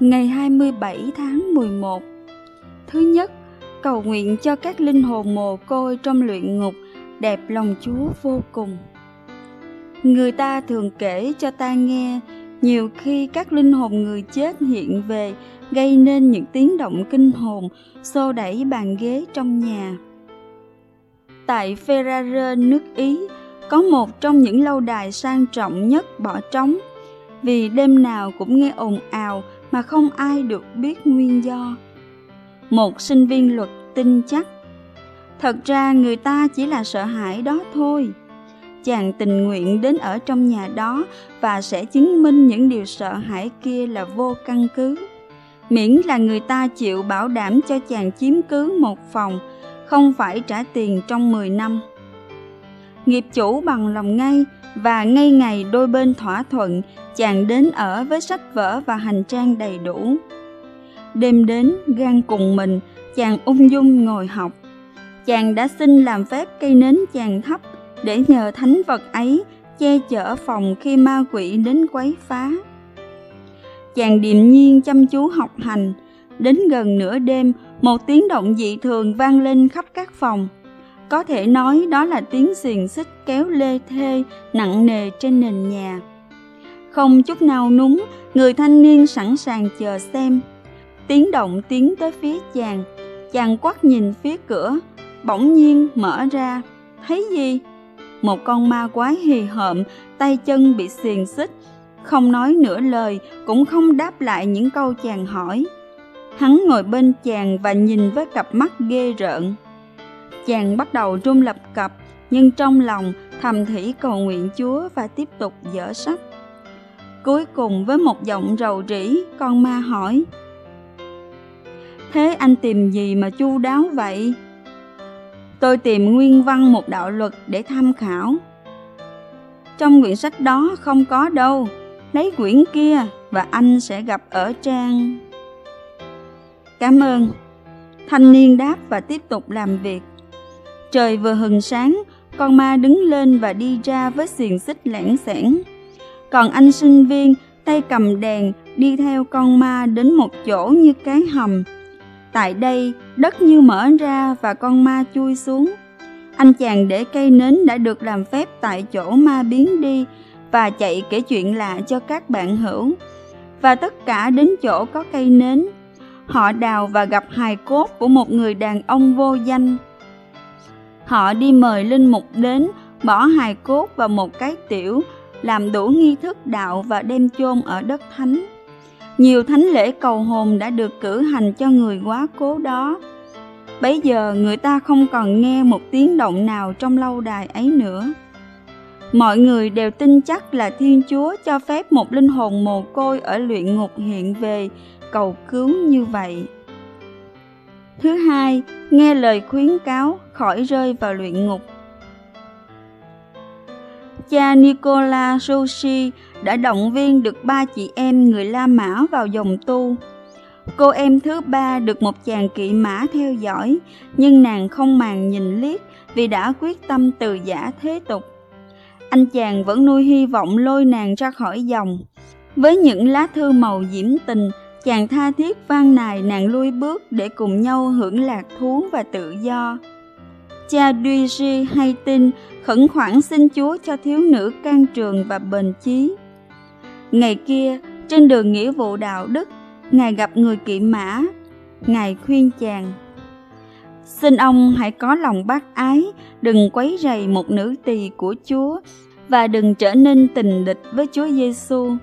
ngày 27 tháng 11. Thứ nhất, cầu nguyện cho các linh hồn mồ côi trong luyện ngục đẹp lòng Chúa vô cùng. Người ta thường kể cho ta nghe, nhiều khi các linh hồn người chết hiện về gây nên những tiếng động kinh hồn, xô đẩy bàn ghế trong nhà. Tại ferrara nước Ý, có một trong những lâu đài sang trọng nhất bỏ trống, vì đêm nào cũng nghe ồn ào mà không ai được biết nguyên do. Một sinh viên luật tin chắc, thật ra người ta chỉ là sợ hãi đó thôi. Chàng tình nguyện đến ở trong nhà đó và sẽ chứng minh những điều sợ hãi kia là vô căn cứ. Miễn là người ta chịu bảo đảm cho chàng chiếm cứ một phòng, không phải trả tiền trong 10 năm. Nghiệp chủ bằng lòng ngay và ngay ngày đôi bên thỏa thuận chàng đến ở với sách vở và hành trang đầy đủ. Đêm đến, gan cùng mình, chàng ung dung ngồi học. Chàng đã xin làm phép cây nến chàng thắp để nhờ thánh vật ấy che chở phòng khi ma quỷ đến quấy phá. Chàng điềm nhiên chăm chú học hành, đến gần nửa đêm, một tiếng động dị thường vang lên khắp các phòng. Có thể nói đó là tiếng xiềng xích kéo lê thê nặng nề trên nền nhà. Không chút nào núng, người thanh niên sẵn sàng chờ xem. Tiếng động tiến tới phía chàng, chàng quắt nhìn phía cửa, bỗng nhiên mở ra. Thấy gì? Một con ma quái hì hợm, tay chân bị xiềng xích, không nói nửa lời, cũng không đáp lại những câu chàng hỏi. Hắn ngồi bên chàng và nhìn với cặp mắt ghê rợn. Chàng bắt đầu run lập cập, nhưng trong lòng thầm thỉ cầu nguyện Chúa và tiếp tục dở sách. Cuối cùng với một giọng rầu rĩ, con ma hỏi Thế anh tìm gì mà chu đáo vậy? Tôi tìm nguyên văn một đạo luật để tham khảo. Trong quyển sách đó không có đâu, lấy quyển kia và anh sẽ gặp ở trang. Cảm ơn. Thanh niên đáp và tiếp tục làm việc. Trời vừa hừng sáng, con ma đứng lên và đi ra với xiềng xích lẻn xẻn. Còn anh sinh viên tay cầm đèn đi theo con ma đến một chỗ như cái hầm. Tại đây, đất như mở ra và con ma chui xuống. Anh chàng để cây nến đã được làm phép tại chỗ ma biến đi và chạy kể chuyện lạ cho các bạn hữu. Và tất cả đến chỗ có cây nến. Họ đào và gặp hài cốt của một người đàn ông vô danh. Họ đi mời linh mục đến, bỏ hài cốt vào một cái tiểu làm đủ nghi thức đạo và đem chôn ở đất thánh. Nhiều thánh lễ cầu hồn đã được cử hành cho người quá cố đó. Bấy giờ người ta không còn nghe một tiếng động nào trong lâu đài ấy nữa. Mọi người đều tin chắc là Thiên Chúa cho phép một linh hồn mồ côi ở luyện ngục hiện về cầu cứu như vậy. Thứ hai, nghe lời khuyến cáo khỏi rơi vào luyện ngục cha Nicola Sushi đã động viên được ba chị em người La Mã vào dòng tu. Cô em thứ ba được một chàng kỵ mã theo dõi, nhưng nàng không màng nhìn liếc vì đã quyết tâm từ giả thế tục. Anh chàng vẫn nuôi hy vọng lôi nàng ra khỏi dòng. Với những lá thư màu diễm tình, chàng tha thiết van nài nàng lui bước để cùng nhau hưởng lạc thú và tự do. Cha Duy hay tin khẩn khoản xin Chúa cho thiếu nữ can trường và bền chí. Ngày kia, trên đường nghĩa vụ đạo đức, Ngài gặp người kỵ mã, Ngài khuyên chàng. Xin ông hãy có lòng bác ái, đừng quấy rầy một nữ tỳ của Chúa và đừng trở nên tình địch với Chúa Giêsu.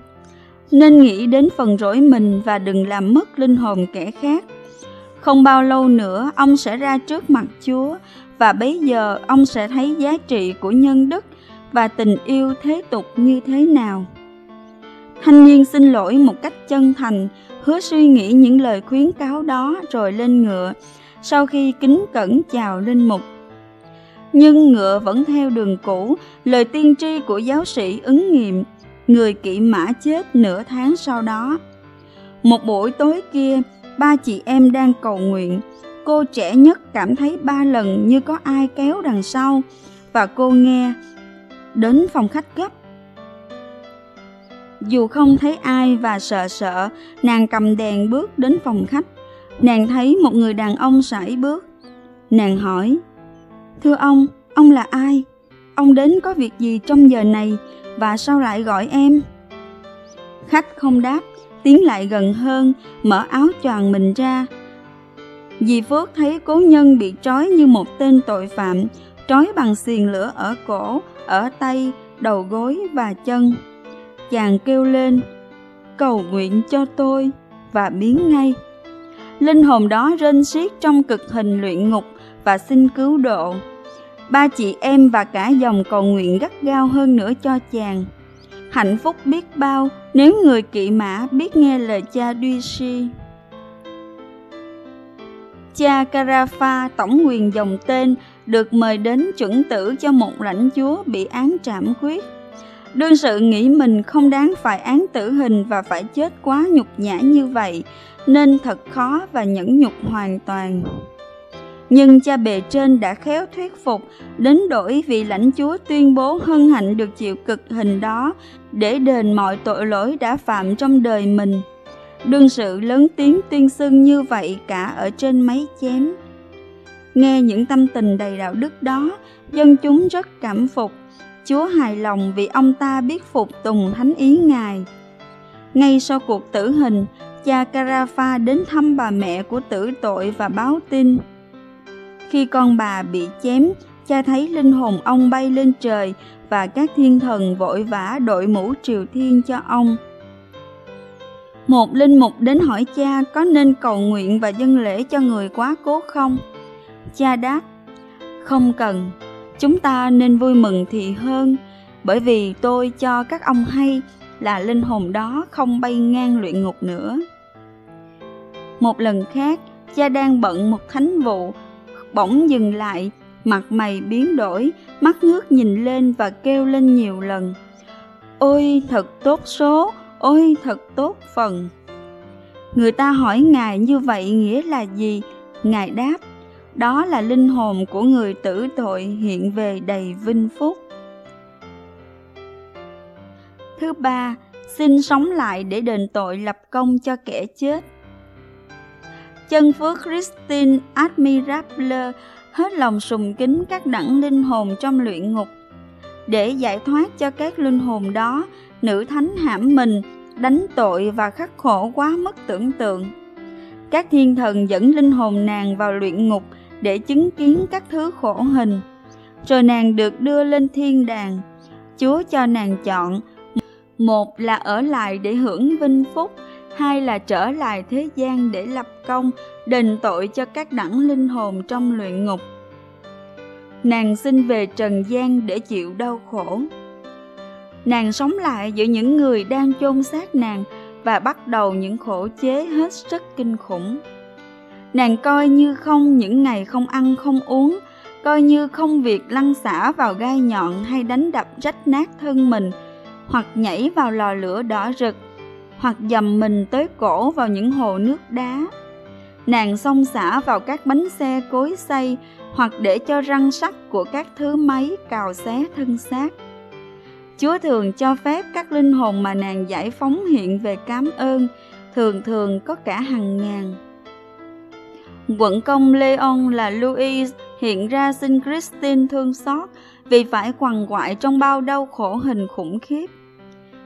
Nên nghĩ đến phần rỗi mình và đừng làm mất linh hồn kẻ khác. Không bao lâu nữa, ông sẽ ra trước mặt Chúa và bấy giờ ông sẽ thấy giá trị của nhân đức và tình yêu thế tục như thế nào. Thanh niên xin lỗi một cách chân thành, hứa suy nghĩ những lời khuyến cáo đó rồi lên ngựa, sau khi kính cẩn chào linh mục. Nhưng ngựa vẫn theo đường cũ, lời tiên tri của giáo sĩ ứng nghiệm, người kỵ mã chết nửa tháng sau đó. Một buổi tối kia, ba chị em đang cầu nguyện, cô trẻ nhất cảm thấy ba lần như có ai kéo đằng sau và cô nghe đến phòng khách gấp Dù không thấy ai và sợ sợ, nàng cầm đèn bước đến phòng khách. Nàng thấy một người đàn ông sải bước. Nàng hỏi, Thưa ông, ông là ai? Ông đến có việc gì trong giờ này và sao lại gọi em? Khách không đáp, tiến lại gần hơn, mở áo choàng mình ra. Dì Phước thấy cố nhân bị trói như một tên tội phạm, trói bằng xiềng lửa ở cổ, ở tay, đầu gối và chân. Chàng kêu lên, cầu nguyện cho tôi, và biến ngay. Linh hồn đó rên xiết trong cực hình luyện ngục và xin cứu độ. Ba chị em và cả dòng cầu nguyện gắt gao hơn nữa cho chàng. Hạnh phúc biết bao nếu người kỵ mã biết nghe lời cha Duy Si. Cha Carafa tổng quyền dòng tên được mời đến chuẩn tử cho một lãnh chúa bị án trảm khuyết. Đương sự nghĩ mình không đáng phải án tử hình và phải chết quá nhục nhã như vậy, nên thật khó và nhẫn nhục hoàn toàn. Nhưng cha bề trên đã khéo thuyết phục, đến đổi vị lãnh chúa tuyên bố hân hạnh được chịu cực hình đó để đền mọi tội lỗi đã phạm trong đời mình. Đương sự lớn tiếng tuyên xưng như vậy cả ở trên máy chém. Nghe những tâm tình đầy đạo đức đó, dân chúng rất cảm phục. Chúa hài lòng vì ông ta biết phục tùng thánh ý Ngài. Ngay sau cuộc tử hình, cha Carafa đến thăm bà mẹ của tử tội và báo tin. Khi con bà bị chém, cha thấy linh hồn ông bay lên trời và các thiên thần vội vã đội mũ triều thiên cho ông. Một linh mục đến hỏi cha có nên cầu nguyện và dâng lễ cho người quá cố không? Cha đáp, không cần, chúng ta nên vui mừng thì hơn, bởi vì tôi cho các ông hay là linh hồn đó không bay ngang luyện ngục nữa. Một lần khác, cha đang bận một thánh vụ bỗng dừng lại, mặt mày biến đổi, mắt ngước nhìn lên và kêu lên nhiều lần. Ôi thật tốt số, ôi thật tốt phần. Người ta hỏi Ngài như vậy nghĩa là gì? Ngài đáp, đó là linh hồn của người tử tội hiện về đầy vinh phúc. Thứ ba, xin sống lại để đền tội lập công cho kẻ chết chân phước Christine Admirable hết lòng sùng kính các đẳng linh hồn trong luyện ngục. Để giải thoát cho các linh hồn đó, nữ thánh hãm mình, đánh tội và khắc khổ quá mức tưởng tượng. Các thiên thần dẫn linh hồn nàng vào luyện ngục để chứng kiến các thứ khổ hình. Rồi nàng được đưa lên thiên đàng. Chúa cho nàng chọn, một là ở lại để hưởng vinh phúc, hai là trở lại thế gian để lập công, đền tội cho các đẳng linh hồn trong luyện ngục. Nàng xin về trần gian để chịu đau khổ. Nàng sống lại giữa những người đang chôn xác nàng và bắt đầu những khổ chế hết sức kinh khủng. Nàng coi như không những ngày không ăn không uống, coi như không việc lăn xả vào gai nhọn hay đánh đập rách nát thân mình, hoặc nhảy vào lò lửa đỏ rực hoặc dầm mình tới cổ vào những hồ nước đá. Nàng xông xả vào các bánh xe cối xay hoặc để cho răng sắt của các thứ máy cào xé thân xác. Chúa thường cho phép các linh hồn mà nàng giải phóng hiện về cảm ơn, thường thường có cả hàng ngàn. Quận công Leon là Louis hiện ra xin Christine thương xót vì phải quằn quại trong bao đau khổ hình khủng khiếp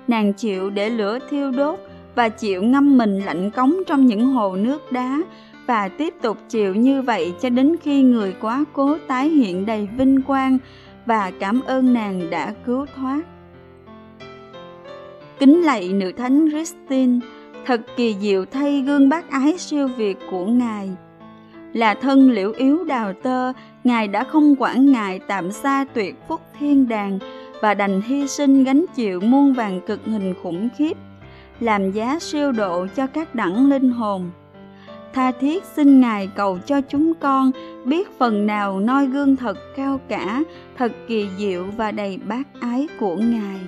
nàng chịu để lửa thiêu đốt và chịu ngâm mình lạnh cống trong những hồ nước đá và tiếp tục chịu như vậy cho đến khi người quá cố tái hiện đầy vinh quang và cảm ơn nàng đã cứu thoát. Kính lạy nữ thánh Christine, thật kỳ diệu thay gương bác ái siêu việt của Ngài. Là thân liễu yếu đào tơ, Ngài đã không quản ngại tạm xa tuyệt phúc thiên đàng, và đành hy sinh gánh chịu muôn vàng cực hình khủng khiếp, làm giá siêu độ cho các đẳng linh hồn. Tha thiết xin Ngài cầu cho chúng con biết phần nào noi gương thật cao cả, thật kỳ diệu và đầy bác ái của Ngài.